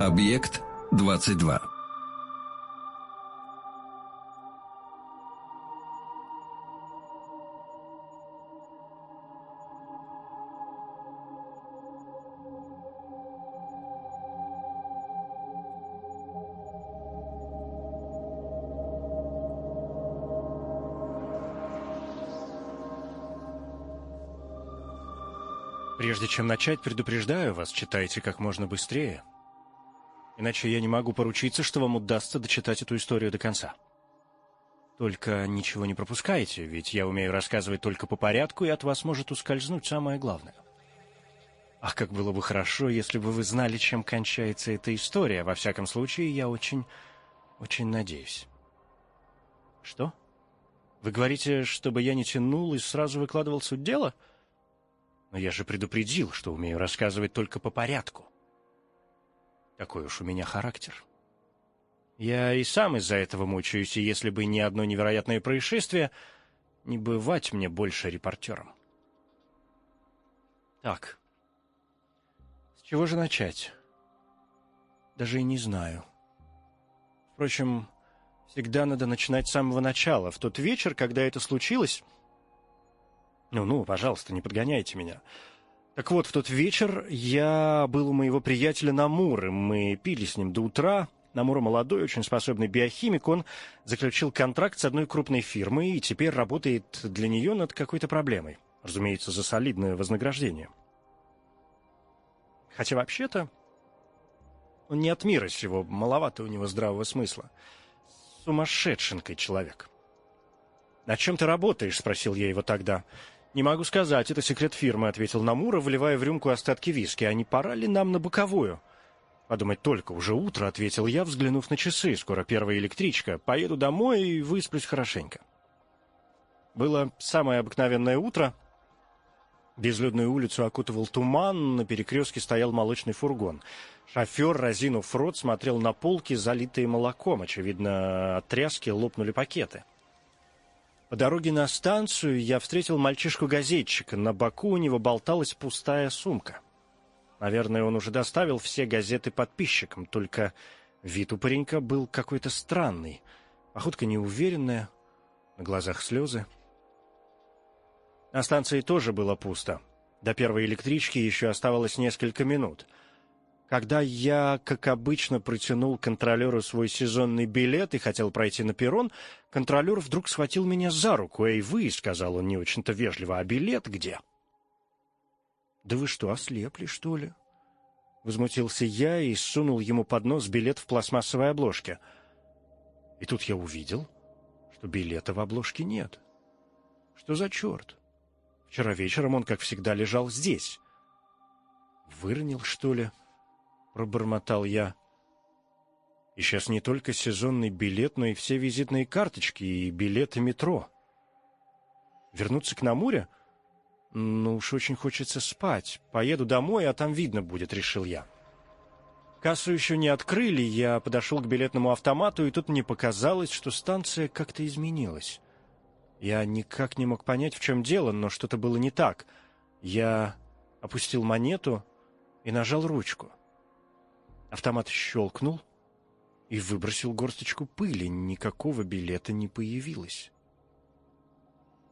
Объект 22. Прежде чем начать, предупреждаю вас, читайте как можно быстрее. Иначе я не могу поручиться, что вам удастся дочитать эту историю до конца. Только ничего не пропускайте, ведь я умею рассказывать только по порядку, и от вас может ускользнуть самое главное. Ах, как было бы хорошо, если бы вы знали, чем кончается эта история. Во всяком случае, я очень, очень надеюсь. Что? Вы говорите, чтобы я не тянул и сразу выкладывал суть дела? — но я же предупредил, что умею рассказывать только по порядку. Такой уж у меня характер. Я и сам из-за этого мучаюсь, и если бы не одно невероятное происшествие, не бывать мне больше репортером. Так, с чего же начать? Даже и не знаю. Впрочем, всегда надо начинать с самого начала. В тот вечер, когда это случилось... Ну-ну, пожалуйста, не подгоняйте меня. Так вот, в тот вечер я был у моего приятеля Намуры. Мы пили с ним до утра. Намура молодой, очень способный биохимик. Он заключил контракт с одной крупной фирмой и теперь работает для нее над какой-то проблемой. Разумеется, за солидное вознаграждение. Хотя вообще-то он не от мира сего, маловато у него здравого смысла. Сумасшедшенкой человек. «На чем ты работаешь?» — спросил я его тогда. «Не могу сказать, это секрет фирмы», — ответил Намура, вливая в рюмку остатки виски. «А не пора ли нам на боковую?» «Подумать только, уже утро», — ответил я, взглянув на часы. «Скоро первая электричка. Поеду домой и высплюсь хорошенько». Было самое обыкновенное утро. Безлюдную улицу окутывал туман, на перекрестке стоял молочный фургон. Шофер, разинув рот, смотрел на полки, залитые молоком. Очевидно, от тряски лопнули пакеты. По дороге на станцию я встретил мальчишку-газетчика. На боку у него болталась пустая сумка. Наверное, он уже доставил все газеты подписчикам, только вид у паренька был какой-то странный. Походка неуверенная, на глазах слезы. На станции тоже было пусто. До первой электрички еще оставалось несколько минут — когда я, как обычно, протянул контролеру свой сезонный билет и хотел пройти на перрон, контролер вдруг схватил меня за руку. «Эй, вы!» — сказал он не очень-то вежливо. «А билет где?» «Да вы что, ослепли, что ли?» Возмутился я и сунул ему под нос билет в пластмассовой обложке. И тут я увидел, что билета в обложке нет. Что за черт? Вчера вечером он, как всегда, лежал здесь. Выронил, что ли?» Пробормотал я. И сейчас не только сезонный билет, но и все визитные карточки и билеты метро. Вернуться к Намуре? Ну уж очень хочется спать. Поеду домой, а там видно будет, решил я. Кассу еще не открыли, я подошел к билетному автомату, и тут мне показалось, что станция как-то изменилась. Я никак не мог понять, в чем дело, но что-то было не так. Я опустил монету и нажал ручку. Автомат щелкнул и выбросил горсточку пыли. Никакого билета не появилось.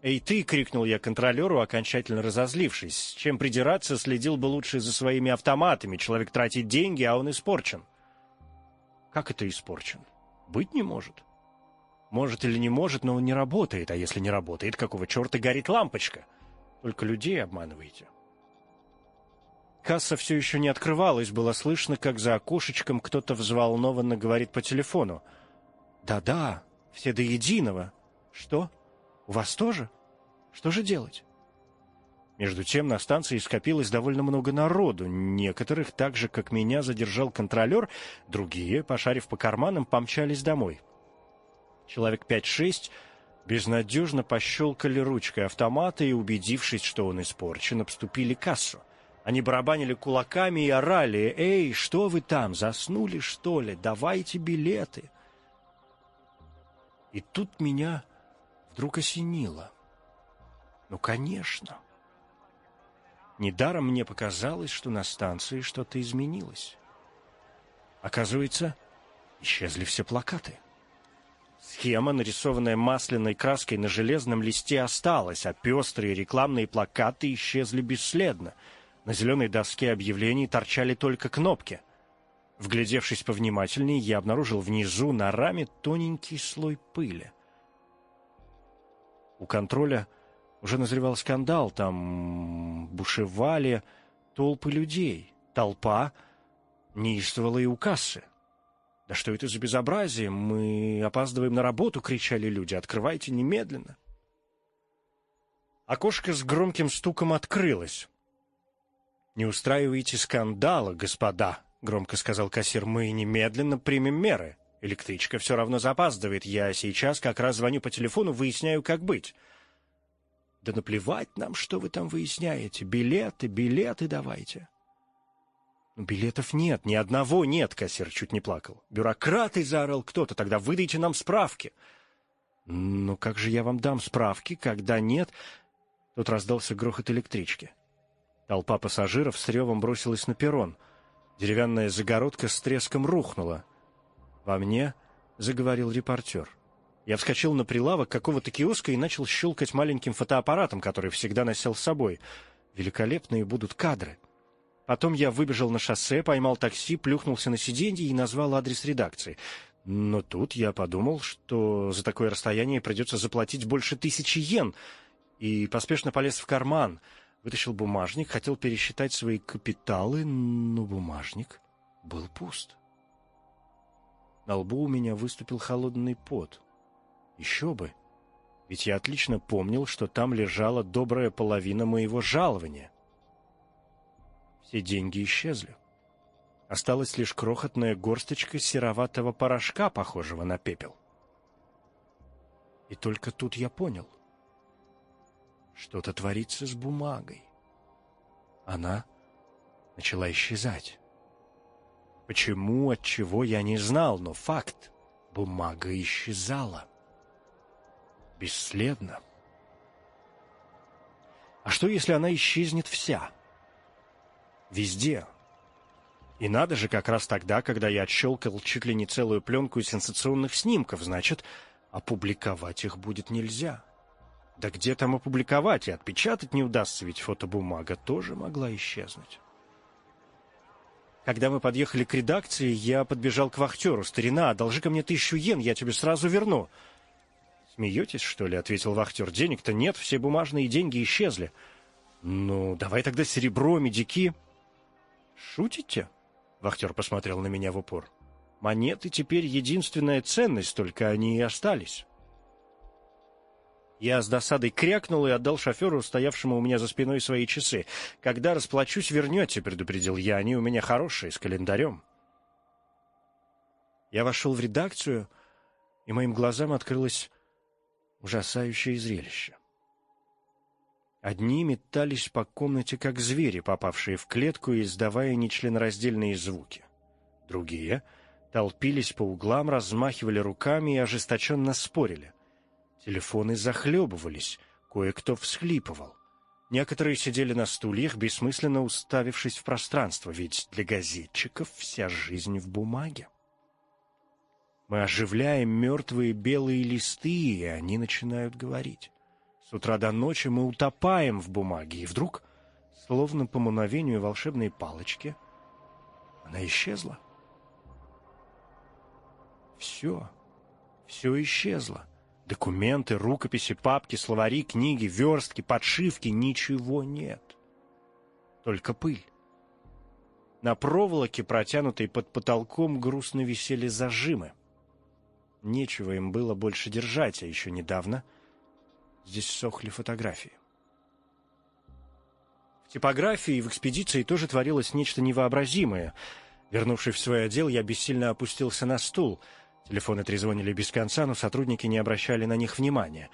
«Эй, ты!» — крикнул я контролеру, окончательно разозлившись. Чем придираться, следил бы лучше за своими автоматами. Человек тратит деньги, а он испорчен. Как это испорчен? Быть не может. Может или не может, но он не работает. А если не работает, какого черта горит лампочка? Только людей обманываете. Касса все еще не открывалась, было слышно, как за окошечком кто-то взволнованно говорит по телефону. «Да-да, все до единого. Что? У вас тоже? Что же делать?» Между тем на станции скопилось довольно много народу. Некоторых, так же, как меня, задержал контролер, другие, пошарив по карманам, помчались домой. Человек пять-шесть безнадежно пощелкали ручкой автомата и, убедившись, что он испорчен, обступили кассу. Они барабанили кулаками и орали. «Эй, что вы там, заснули, что ли? Давайте билеты!» И тут меня вдруг осенило. Ну, конечно. Недаром мне показалось, что на станции что-то изменилось. Оказывается, исчезли все плакаты. Схема, нарисованная масляной краской на железном листе, осталась, а пестрые рекламные плакаты исчезли бесследно. На зеленой доске объявлений торчали только кнопки. Вглядевшись повнимательнее, я обнаружил внизу на раме тоненький слой пыли. У контроля уже назревал скандал, там бушевали толпы людей. Толпа неистовала и у кассы. «Да что это за безобразие? Мы опаздываем на работу!» — кричали люди. «Открывайте немедленно!» Окошко с громким стуком открылось. «Не устраивайте скандала, господа!» — громко сказал кассир. «Мы немедленно примем меры. Электричка все равно запаздывает. Я сейчас как раз звоню по телефону, выясняю, как быть». «Да наплевать нам, что вы там выясняете. Билеты, билеты давайте». «Билетов нет, ни одного нет», — кассир чуть не плакал. «Бюрократы!» — заорал кто-то. «Тогда выдайте нам справки». «Ну как же я вам дам справки, когда нет?» Тут раздался грохот электрички. Толпа пассажиров с ревом бросилась на перрон. Деревянная загородка с треском рухнула. Во мне заговорил репортер. Я вскочил на прилавок какого-то киоска и начал щелкать маленьким фотоаппаратом, который всегда носил с собой. Великолепные будут кадры. Потом я выбежал на шоссе, поймал такси, плюхнулся на сиденье и назвал адрес редакции. Но тут я подумал, что за такое расстояние придется заплатить больше тысячи йен, и поспешно полез в карман, вытащил бумажник, хотел пересчитать свои капиталы, но бумажник был пуст. На лбу у меня выступил холодный пот. Еще бы! Ведь я отлично помнил, что там лежала добрая половина моего жалования. Все деньги исчезли. Осталась лишь крохотная горсточка сероватого порошка, похожего на пепел. И только тут я понял. Что-то творится с бумагой. Она начала исчезать. Почему, от чего я не знал, но факт — бумага исчезала. Бесследно. А что, если она исчезнет вся? Везде. И надо же, как раз тогда, когда я отщелкал чуть ли не целую пленку сенсационных снимков, значит, опубликовать их будет нельзя. Да где там опубликовать и отпечатать не удастся, ведь фотобумага тоже могла исчезнуть. Когда мы подъехали к редакции, я подбежал к вахтеру. «Старина, одолжи-ка мне тысячу йен, я тебе сразу верну». «Смеетесь, что ли?» — ответил вахтер. «Денег-то нет, все бумажные деньги исчезли». «Ну, давай тогда серебро, медики». «Шутите?» — вахтер посмотрел на меня в упор. «Монеты теперь единственная ценность, только они и остались». Я с досадой крякнул и отдал шоферу, стоявшему у меня за спиной, свои часы. «Когда расплачусь, вернете», — предупредил я. «Они у меня хорошие, с календарем». Я вошел в редакцию, и моим глазам открылось ужасающее зрелище. Одни метались по комнате, как звери, попавшие в клетку и издавая нечленораздельные звуки. Другие толпились по углам, размахивали руками и ожесточенно спорили. Телефоны захлебывались, кое-кто всхлипывал. Некоторые сидели на стульях, бессмысленно уставившись в пространство, ведь для газетчиков вся жизнь в бумаге. Мы оживляем мертвые белые листы, и они начинают говорить. С утра до ночи мы утопаем в бумаге, и вдруг, словно по мановению волшебной палочки, она исчезла. Все, все исчезло. Документы, рукописи, папки, словари, книги, верстки, подшивки — ничего нет. Только пыль. На проволоке, протянутой под потолком, грустно висели зажимы. Нечего им было больше держать, а еще недавно — Здесь сохли фотографии. В типографии и в экспедиции тоже творилось нечто невообразимое. Вернувшись в свой отдел, я бессильно опустился на стул. Телефоны трезвонили без конца, но сотрудники не обращали на них внимания.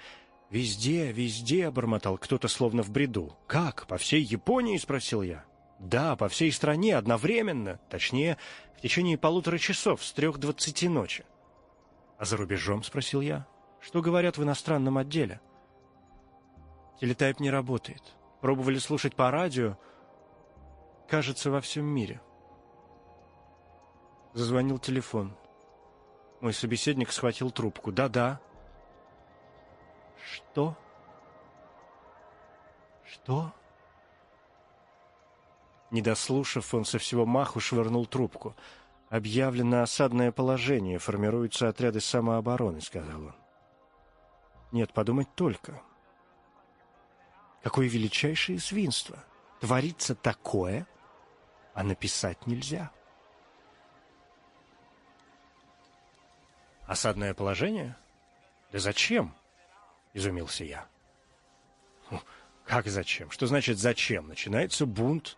«Везде, везде», — бормотал кто-то словно в бреду. «Как? По всей Японии?» — спросил я. «Да, по всей стране, одновременно. Точнее, в течение полутора часов, с трех двадцати ночи». «А за рубежом?» — спросил я. «Что говорят в иностранном отделе?» Телетайп не работает. Пробовали слушать по радио. Кажется, во всем мире. Зазвонил телефон. Мой собеседник схватил трубку. «Да-да». «Что? Что?» Не дослушав, он со всего маху швырнул трубку. «Объявлено осадное положение, формируются отряды самообороны», — сказал он. «Нет, подумать только. Какое величайшее свинство! Творится такое, а написать нельзя». «Осадное положение? Да зачем?» — изумился я. «Как зачем? Что значит «зачем»? Начинается бунт,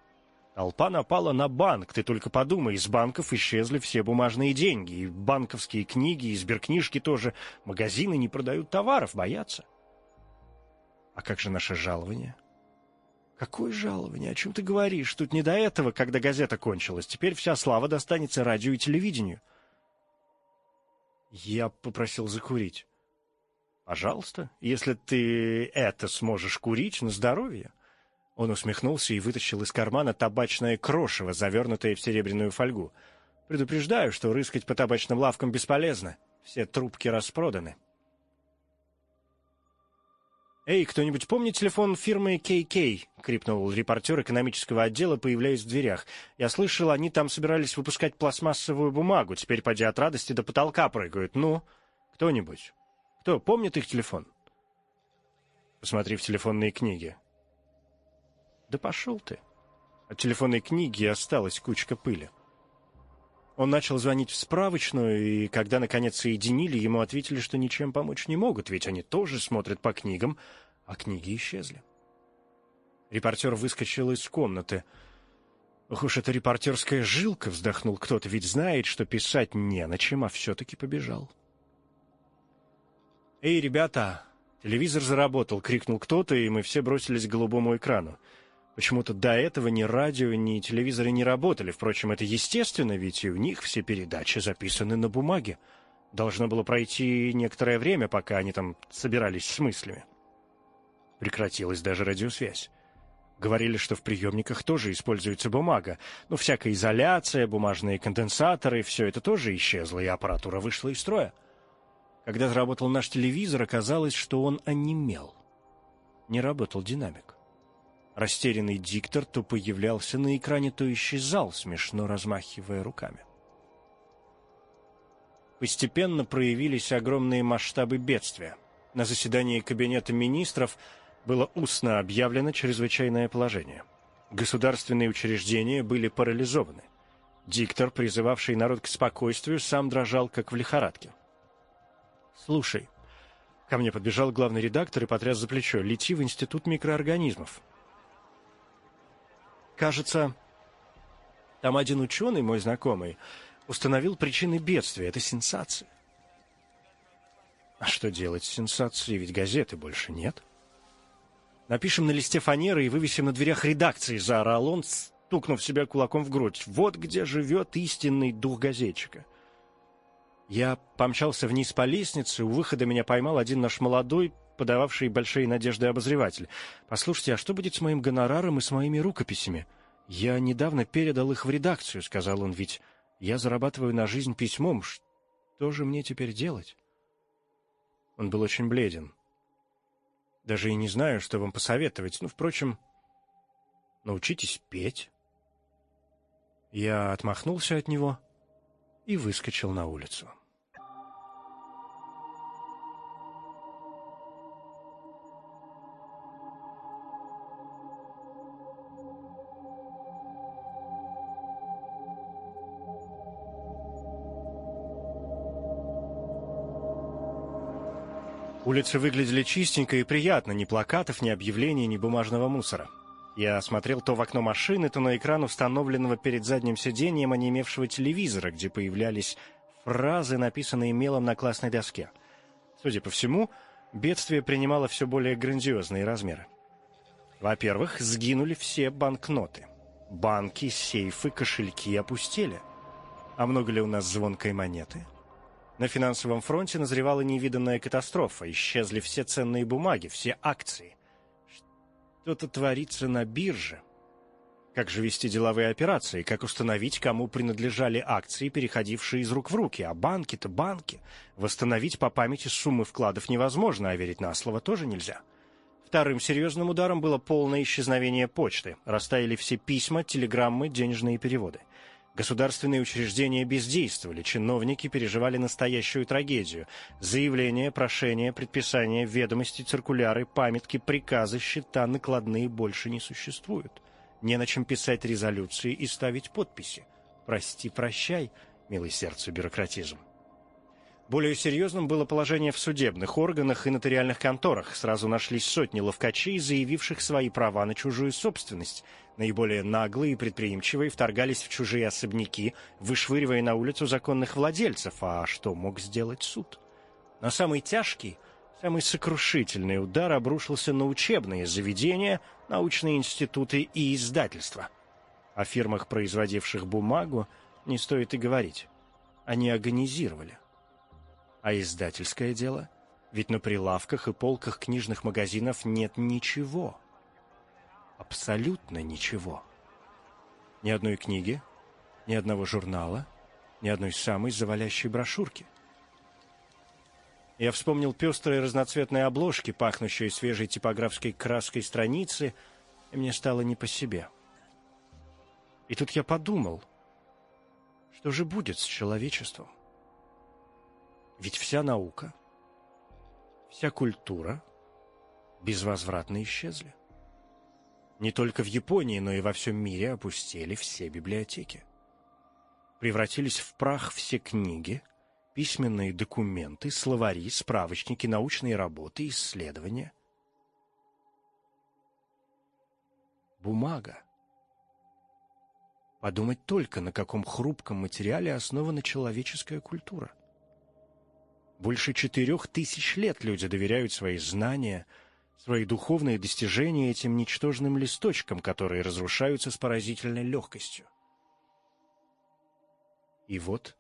Толпа напала на банк. Ты только подумай, из банков исчезли все бумажные деньги. И банковские книги, и сберкнижки тоже. Магазины не продают товаров, боятся. А как же наше жалование? Какое жалование? О чем ты говоришь? Тут не до этого, когда газета кончилась. Теперь вся слава достанется радио и телевидению. Я попросил закурить. Пожалуйста, если ты это сможешь курить на здоровье. Он усмехнулся и вытащил из кармана табачное крошево, завернутое в серебряную фольгу. «Предупреждаю, что рыскать по табачным лавкам бесполезно. Все трубки распроданы». «Эй, кто-нибудь помнит телефон фирмы KK?» — крикнул репортер экономического отдела, появляясь в дверях. «Я слышал, они там собирались выпускать пластмассовую бумагу. Теперь, поди от радости, до потолка прыгают. Ну, кто-нибудь? Кто помнит их телефон?» «Посмотри в телефонные книги», да пошел ты. От телефонной книги осталась кучка пыли. Он начал звонить в справочную, и когда, наконец, соединили, ему ответили, что ничем помочь не могут, ведь они тоже смотрят по книгам, а книги исчезли. Репортер выскочил из комнаты. «Ох уж эта репортерская жилка!» — вздохнул кто-то, ведь знает, что писать не на чем, а все-таки побежал. «Эй, ребята!» Телевизор заработал, крикнул кто-то, и мы все бросились к голубому экрану. Почему-то до этого ни радио, ни телевизоры не работали. Впрочем, это естественно, ведь и у них все передачи записаны на бумаге. Должно было пройти некоторое время, пока они там собирались с мыслями. Прекратилась даже радиосвязь. Говорили, что в приемниках тоже используется бумага. Но всякая изоляция, бумажные конденсаторы, все это тоже исчезло, и аппаратура вышла из строя. Когда заработал наш телевизор, оказалось, что он онемел. Не работал динамик. Растерянный диктор то появлялся на экране, то исчезал, смешно размахивая руками. Постепенно проявились огромные масштабы бедствия. На заседании Кабинета министров было устно объявлено чрезвычайное положение. Государственные учреждения были парализованы. Диктор, призывавший народ к спокойствию, сам дрожал, как в лихорадке. «Слушай», — ко мне подбежал главный редактор и потряс за плечо, — «лети в Институт микроорганизмов. Кажется, там один ученый, мой знакомый, установил причины бедствия. Это сенсация. А что делать с сенсацией? Ведь газеты больше нет. Напишем на листе фанеры и вывесим на дверях редакции, заорал он, стукнув себя кулаком в грудь. Вот где живет истинный дух газетчика. Я помчался вниз по лестнице, у выхода меня поймал один наш молодой, подававший большие надежды обозреватель. «Послушайте, а что будет с моим гонораром и с моими рукописями? Я недавно передал их в редакцию», — сказал он, — «ведь я зарабатываю на жизнь письмом. Что же мне теперь делать?» Он был очень бледен. Даже и не знаю, что вам посоветовать. Ну, впрочем, научитесь петь. Я отмахнулся от него и выскочил на улицу. Улицы выглядели чистенько и приятно, ни плакатов, ни объявлений, ни бумажного мусора. Я смотрел то в окно машины, то на экран установленного перед задним сиденьем онемевшего телевизора, где появлялись фразы, написанные мелом на классной доске. Судя по всему, бедствие принимало все более грандиозные размеры. Во-первых, сгинули все банкноты. Банки, сейфы, кошельки опустели. А много ли у нас звонкой монеты? На финансовом фронте назревала невиданная катастрофа. Исчезли все ценные бумаги, все акции. Что-то творится на бирже. Как же вести деловые операции? Как установить, кому принадлежали акции, переходившие из рук в руки? А банки-то банки. Восстановить по памяти суммы вкладов невозможно, а верить на слово тоже нельзя. Вторым серьезным ударом было полное исчезновение почты. Растаяли все письма, телеграммы, денежные переводы. Государственные учреждения бездействовали, чиновники переживали настоящую трагедию. Заявления, прошения, предписания, ведомости, циркуляры, памятки, приказы, счета, накладные больше не существуют. Не на чем писать резолюции и ставить подписи. Прости, прощай, милый сердцу бюрократизм. Более серьезным было положение в судебных органах и нотариальных конторах. Сразу нашлись сотни ловкачей, заявивших свои права на чужую собственность. Наиболее наглые и предприимчивые вторгались в чужие особняки, вышвыривая на улицу законных владельцев. А что мог сделать суд? Но самый тяжкий, самый сокрушительный удар обрушился на учебные заведения, научные институты и издательства. О фирмах, производивших бумагу, не стоит и говорить. Они организировали а издательское дело? Ведь на прилавках и полках книжных магазинов нет ничего. Абсолютно ничего. Ни одной книги, ни одного журнала, ни одной самой завалящей брошюрки. Я вспомнил пестрые разноцветные обложки, пахнущие свежей типографской краской страницы, и мне стало не по себе. И тут я подумал, что же будет с человечеством? Ведь вся наука, вся культура безвозвратно исчезли. Не только в Японии, но и во всем мире опустели все библиотеки. Превратились в прах все книги, письменные документы, словари, справочники, научные работы, исследования. Бумага. Подумать только, на каком хрупком материале основана человеческая культура – больше четырех тысяч лет люди доверяют свои знания, свои духовные достижения этим ничтожным листочкам, которые разрушаются с поразительной легкостью. И вот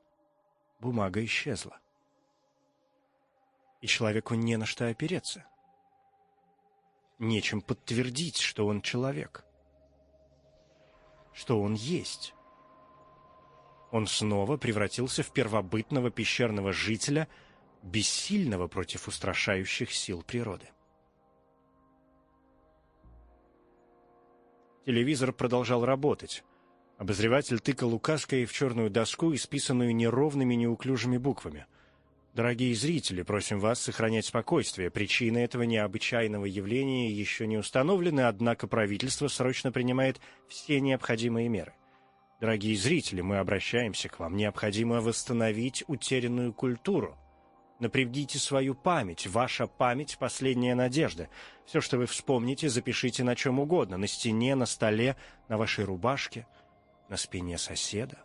бумага исчезла. И человеку не на что опереться. Нечем подтвердить, что он человек. Что он есть. Он снова превратился в первобытного пещерного жителя – бессильного против устрашающих сил природы. Телевизор продолжал работать. Обозреватель тыкал указкой в черную доску, исписанную неровными неуклюжими буквами. Дорогие зрители, просим вас сохранять спокойствие. Причины этого необычайного явления еще не установлены, однако правительство срочно принимает все необходимые меры. Дорогие зрители, мы обращаемся к вам. Необходимо восстановить утерянную культуру. Напрягите свою память. Ваша память — последняя надежда. Все, что вы вспомните, запишите на чем угодно. На стене, на столе, на вашей рубашке, на спине соседа.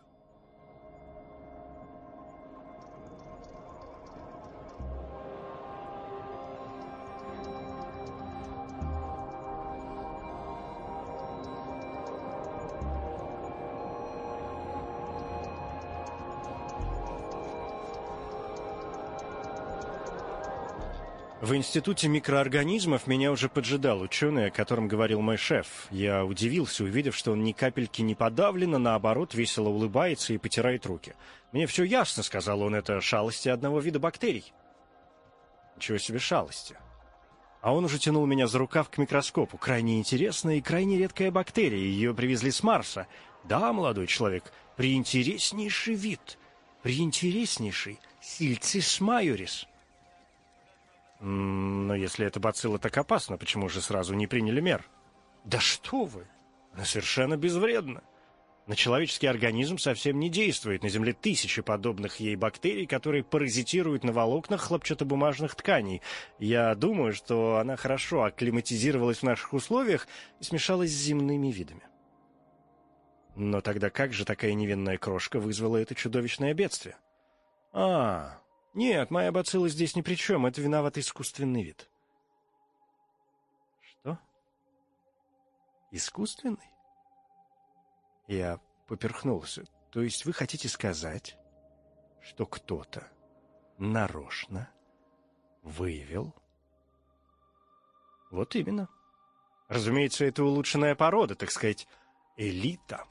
В Институте микроорганизмов меня уже поджидал ученый, о котором говорил мой шеф. Я удивился, увидев, что он ни капельки не подавлен, а наоборот весело улыбается и потирает руки. «Мне все ясно», — сказал он, — «это шалости одного вида бактерий». Ничего себе шалости. А он уже тянул меня за рукав к микроскопу. Крайне интересная и крайне редкая бактерия. Ее привезли с Марса. Да, молодой человек, приинтереснейший вид. Приинтереснейший. Сильцис майорис. Но если эта бацилла так опасна, почему же сразу не приняли мер? Да что вы! Она совершенно безвредна. На человеческий организм совсем не действует. На Земле тысячи подобных ей бактерий, которые паразитируют на волокнах хлопчатобумажных тканей. Я думаю, что она хорошо акклиматизировалась в наших условиях и смешалась с земными видами. Но тогда как же такая невинная крошка вызвала это чудовищное бедствие? А, нет, моя бацилла здесь ни при чем. Это виноват искусственный вид. Что? Искусственный? Я поперхнулся. То есть вы хотите сказать, что кто-то нарочно выявил? Вот именно. Разумеется, это улучшенная порода, так сказать, Элита.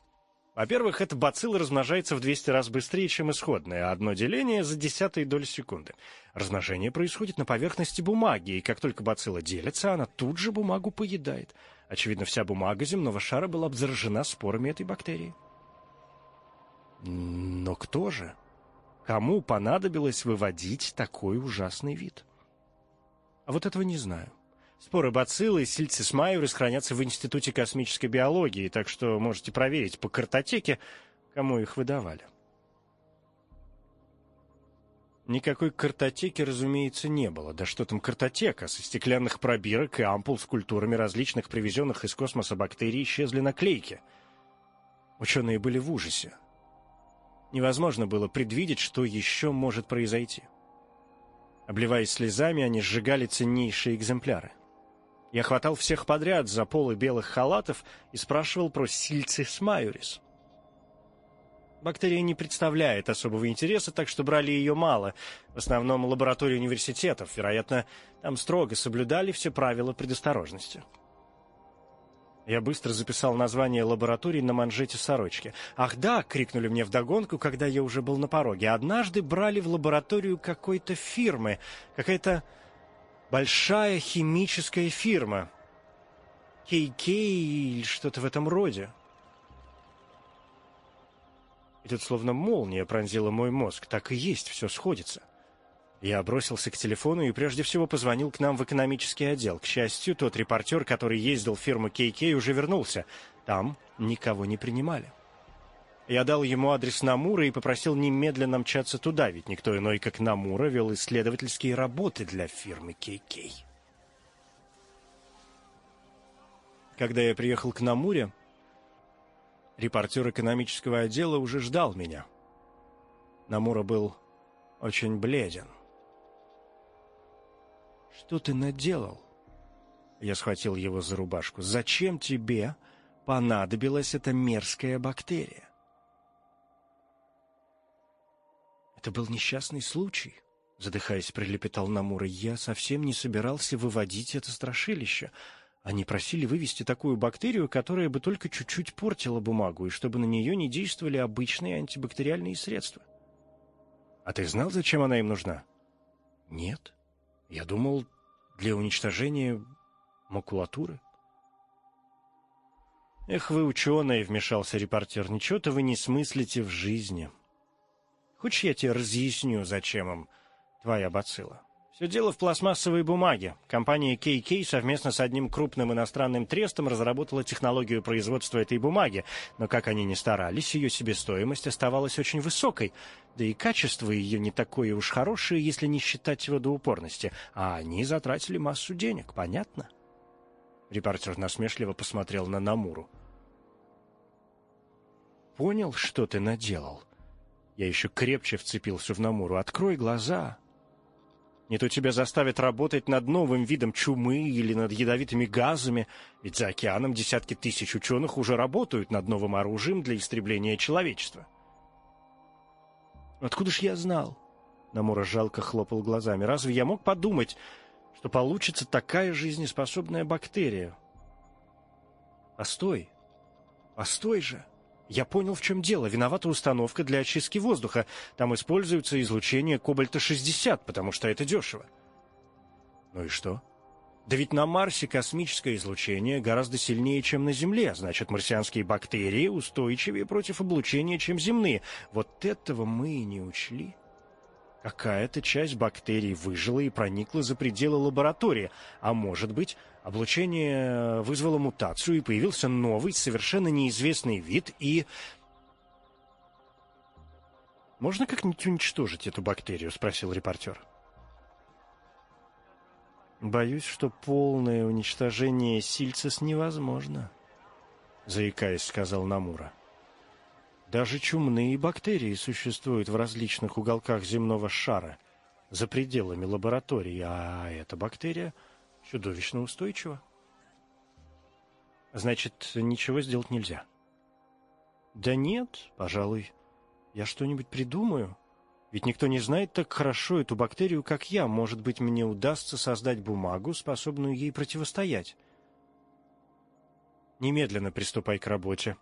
Во-первых, эта бацилла размножается в 200 раз быстрее, чем исходная, а одно деление за десятые доли секунды. Размножение происходит на поверхности бумаги, и как только бацилла делится, она тут же бумагу поедает. Очевидно, вся бумага земного шара была обзаражена спорами этой бактерии. Но кто же? Кому понадобилось выводить такой ужасный вид? А вот этого не знаю. Споры бациллы и сильцис майорис хранятся в Институте космической биологии, так что можете проверить по картотеке, кому их выдавали. Никакой картотеки, разумеется, не было. Да что там картотека? Со стеклянных пробирок и ампул с культурами различных привезенных из космоса бактерий исчезли наклейки. Ученые были в ужасе. Невозможно было предвидеть, что еще может произойти. Обливаясь слезами, они сжигали ценнейшие экземпляры. Я хватал всех подряд за полы белых халатов и спрашивал про сильцис майорис. Бактерия не представляет особого интереса, так что брали ее мало. В основном лаборатории университетов. Вероятно, там строго соблюдали все правила предосторожности. Я быстро записал название лаборатории на манжете сорочки. «Ах да!» — крикнули мне вдогонку, когда я уже был на пороге. «Однажды брали в лабораторию какой-то фирмы. Какая-то большая химическая фирма. KK или что-то в этом роде. И тут словно молния пронзила мой мозг. Так и есть, все сходится. Я бросился к телефону и прежде всего позвонил к нам в экономический отдел. К счастью, тот репортер, который ездил в фирму KK, уже вернулся. Там никого не принимали. Я дал ему адрес Намура и попросил немедленно мчаться туда, ведь никто иной, как Намура, вел исследовательские работы для фирмы KK. Когда я приехал к Намуре, репортер экономического отдела уже ждал меня. Намура был очень бледен. «Что ты наделал?» Я схватил его за рубашку. «Зачем тебе понадобилась эта мерзкая бактерия?» Это был несчастный случай, задыхаясь, прилепетал Намура. Я совсем не собирался выводить это страшилище. Они просили вывести такую бактерию, которая бы только чуть-чуть портила бумагу, и чтобы на нее не действовали обычные антибактериальные средства. А ты знал, зачем она им нужна? Нет. Я думал, для уничтожения макулатуры. Эх, вы ученые, вмешался репортер, ничего-то вы не смыслите в жизни. Хочешь, я тебе разъясню, зачем им твоя бацилла? Все дело в пластмассовой бумаге. Компания KK совместно с одним крупным иностранным трестом разработала технологию производства этой бумаги, но как они ни старались, ее себестоимость оставалась очень высокой, да и качество ее не такое уж хорошее, если не считать его до упорности, а они затратили массу денег, понятно? Репортер насмешливо посмотрел на Намуру. «Понял, что ты наделал?» Я еще крепче вцепился в Намуру. «Открой глаза!» Не то тебя заставят работать над новым видом чумы или над ядовитыми газами, ведь за океаном десятки тысяч ученых уже работают над новым оружием для истребления человечества. «Откуда ж я знал?» Намура жалко хлопал глазами. «Разве я мог подумать, что получится такая жизнеспособная бактерия?» «Постой! Постой же!» Я понял, в чем дело. Виновата установка для очистки воздуха. Там используется излучение кобальта-60, потому что это дешево. Ну и что? Да ведь на Марсе космическое излучение гораздо сильнее, чем на Земле. Значит, марсианские бактерии устойчивее против облучения, чем земные. Вот этого мы и не учли. Какая-то часть бактерий выжила и проникла за пределы лаборатории. А может быть, облучение вызвало мутацию, и появился новый, совершенно неизвестный вид, и... «Можно как-нибудь уничтожить эту бактерию?» — спросил репортер. «Боюсь, что полное уничтожение сильцис невозможно», — заикаясь, сказал Намура. Даже чумные бактерии существуют в различных уголках земного шара, за пределами лаборатории, а эта бактерия чудовищно устойчива. Значит, ничего сделать нельзя. Да нет, пожалуй, я что-нибудь придумаю. Ведь никто не знает так хорошо эту бактерию, как я. Может быть, мне удастся создать бумагу, способную ей противостоять. Немедленно приступай к работе,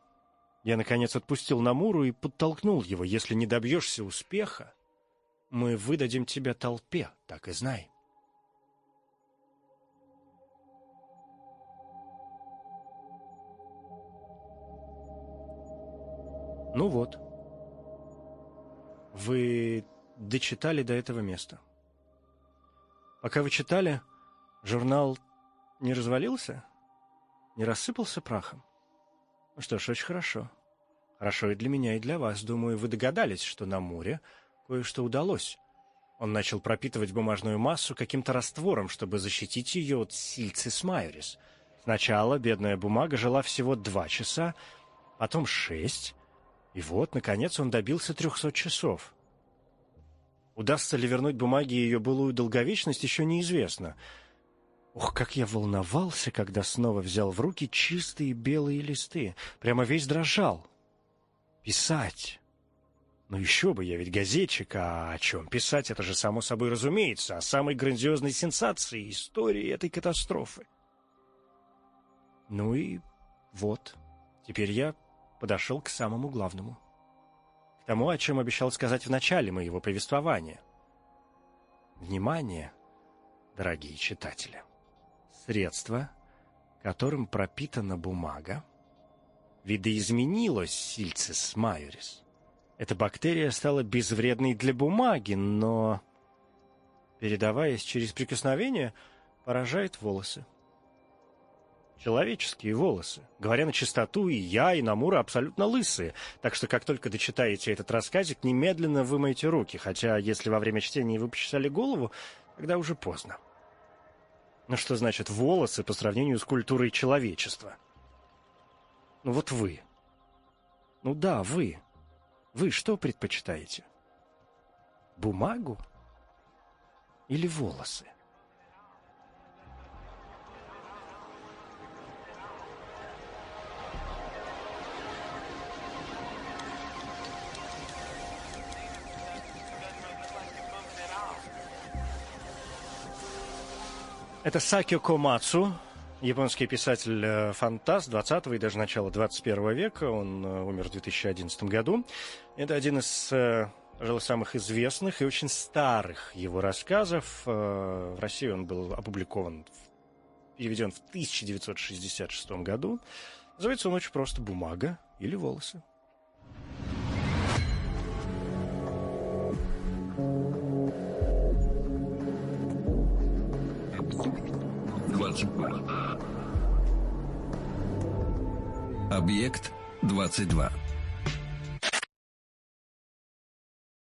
Я, наконец, отпустил Намуру и подтолкнул его. Если не добьешься успеха, мы выдадим тебя толпе, так и знай. Ну вот. Вы дочитали до этого места. Пока вы читали, журнал не развалился? Не рассыпался прахом? Ну что ж, очень хорошо. Хорошо и для меня, и для вас. Думаю, вы догадались, что на море кое-что удалось. Он начал пропитывать бумажную массу каким-то раствором, чтобы защитить ее от сильцис майорис. Сначала бедная бумага жила всего два часа, потом шесть, и вот, наконец, он добился трехсот часов. Удастся ли вернуть бумаге ее былую долговечность, еще неизвестно. Ох, как я волновался, когда снова взял в руки чистые белые листы. Прямо весь дрожал. Писать. Ну еще бы, я ведь газетчик, а о чем писать, это же само собой разумеется, о самой грандиозной сенсации истории этой катастрофы. Ну и вот, теперь я подошел к самому главному. К тому, о чем обещал сказать в начале моего повествования. Внимание, дорогие читатели! Средство, которым пропитана бумага, видоизменилось сильцис майорис. Эта бактерия стала безвредной для бумаги, но, передаваясь через прикосновение, поражает волосы человеческие волосы. Говоря на чистоту, и я, и Намура абсолютно лысые. Так что, как только дочитаете этот рассказик, немедленно вымойте руки. Хотя, если во время чтения вы почесали голову, тогда уже поздно. Ну что значит волосы по сравнению с культурой человечества? Ну вот вы. Ну да, вы. Вы что предпочитаете? Бумагу или волосы? Это Сакио Комацу, японский писатель-фантаст 20 и даже начала 21 века. Он э, умер в 2011 году. Это один из, э, пожалуй, самых известных и очень старых его рассказов. Э, в России он был опубликован, переведен в 1966 году. Называется он очень просто «Бумага или волосы». 22. Объект 22.